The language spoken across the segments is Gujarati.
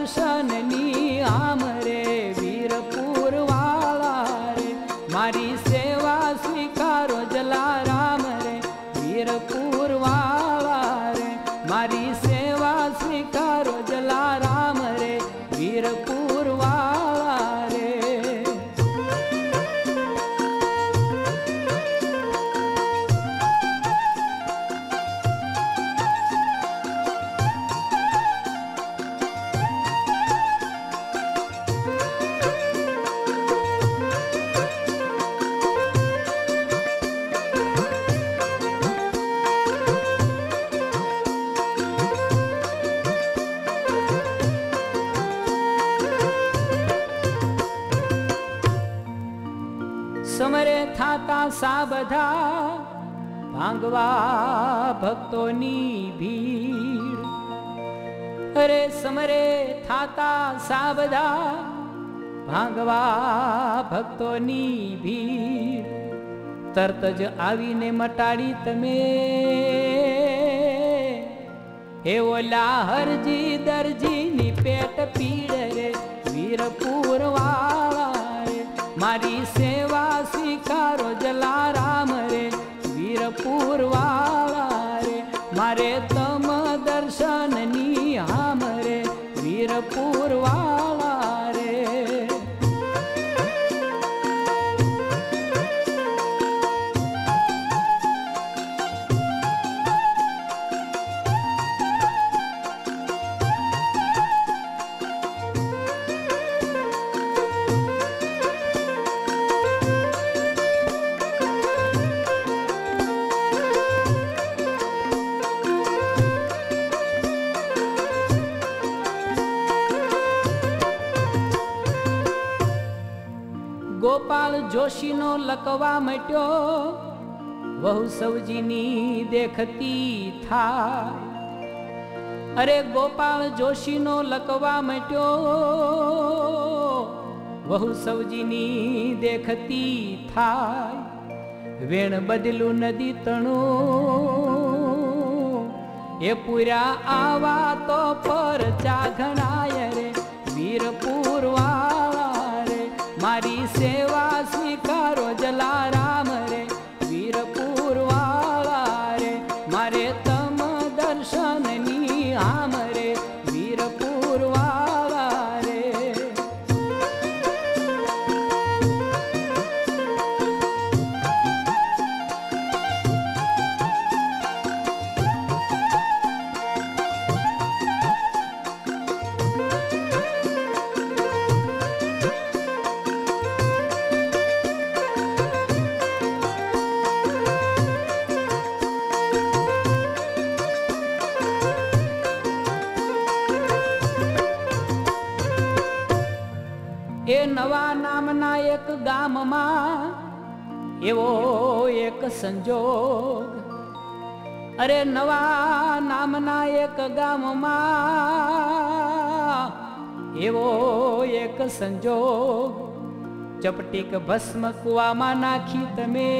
તમ દર્શનની સમરે થાતા સા બધા ભાંગવા ભક્તોની ભીડ. અરે સમરે થાતા સા બધા ભાંગવા ભક્તોની ભીડ. તરત જ આવીને મટાડી તમે. હે ઓલા હરજી દરજીની પેટ પીડ રે વીરપુર વાળા મારી સેવા સ્વીકારો જલારામ રે. જોશીનો લકવા મટ્યો. વહુ સૌજીની દેખતી થાય. અરે ગોપાલ જોશીનો લકવા મટ્યો. વહુ સૌજીની દેખતી થાય. વેણ બદલું નદી તણું. એ પૂરા આવા તો પર ચાઘણાય રે. વીર વાળા રે. મારી સેવા સ્વીકારો ગામમાં એવો એક સંજોગ. અરે નવા નામના એક ગામમાં એવો એક સંજોગ. ચપટીક ભસ્મ કુવામાં નાખી તમે.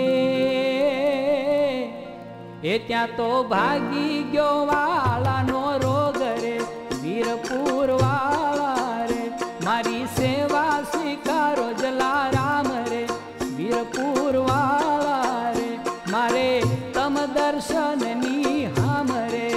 એ ત્યાં તો ભાગી ગયો વાળાનો રોગ રે, વીરપુર વાળા રે. મારી સેવા સ્વીકારો જલારામ. तम दर्शन नी हमरे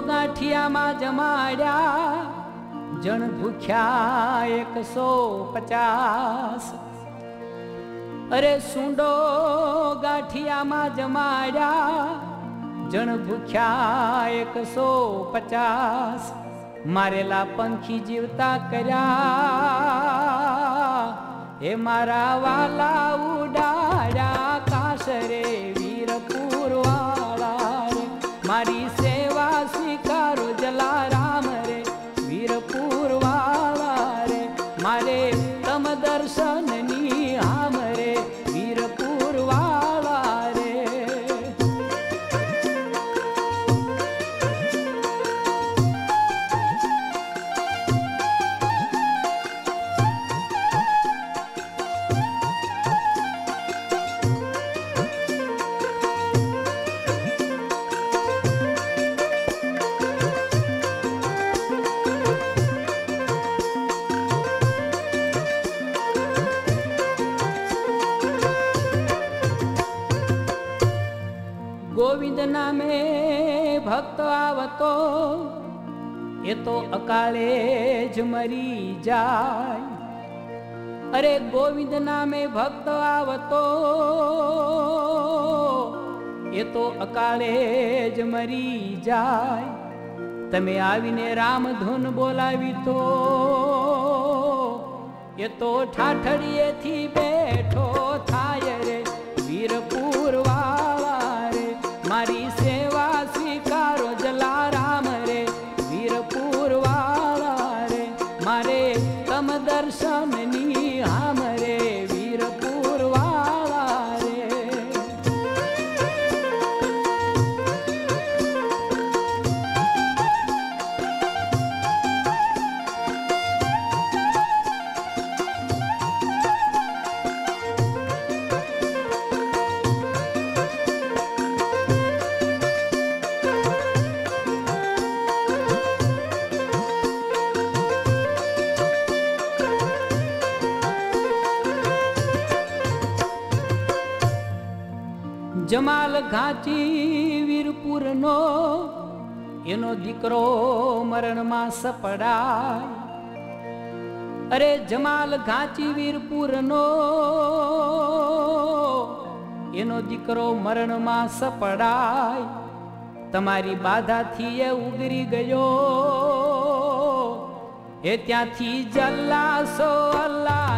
ગાંઠિયામાં જમાડ્યા. જણ ભૂખ્યા એકસો પચાસ. અરે સુંડો ગાંઠિયામાં જમાડ્યા. જણ ભૂખ્યા એકસો પચાસ. મારેલા પંખી જીવતા કર્યા. એ મારા વાલા સેવા નામે ભક્ત આવતો, એ તો અકાળે જ મરી જાય. અરે ગોવિંદ નામે ભક્ત આવતો, એ તો અકાળે જ મરી જાય. તમે આવીને રામધૂન બોલાવી તો, એ તો ઠાઠડીએથી બેઠો જમાલ ઘાંચી વીરપુરનો, એનો દીકરો મરણમાં સપડાય. અરે જમાલ ઘાંચી વીરપુરનો, એનો દીકરો મરણમાં સપડાય. તમારી બાધાથી એ ઉગરી ગયો. એ ત્યાંથી જલ્લાસો અલ્લાહ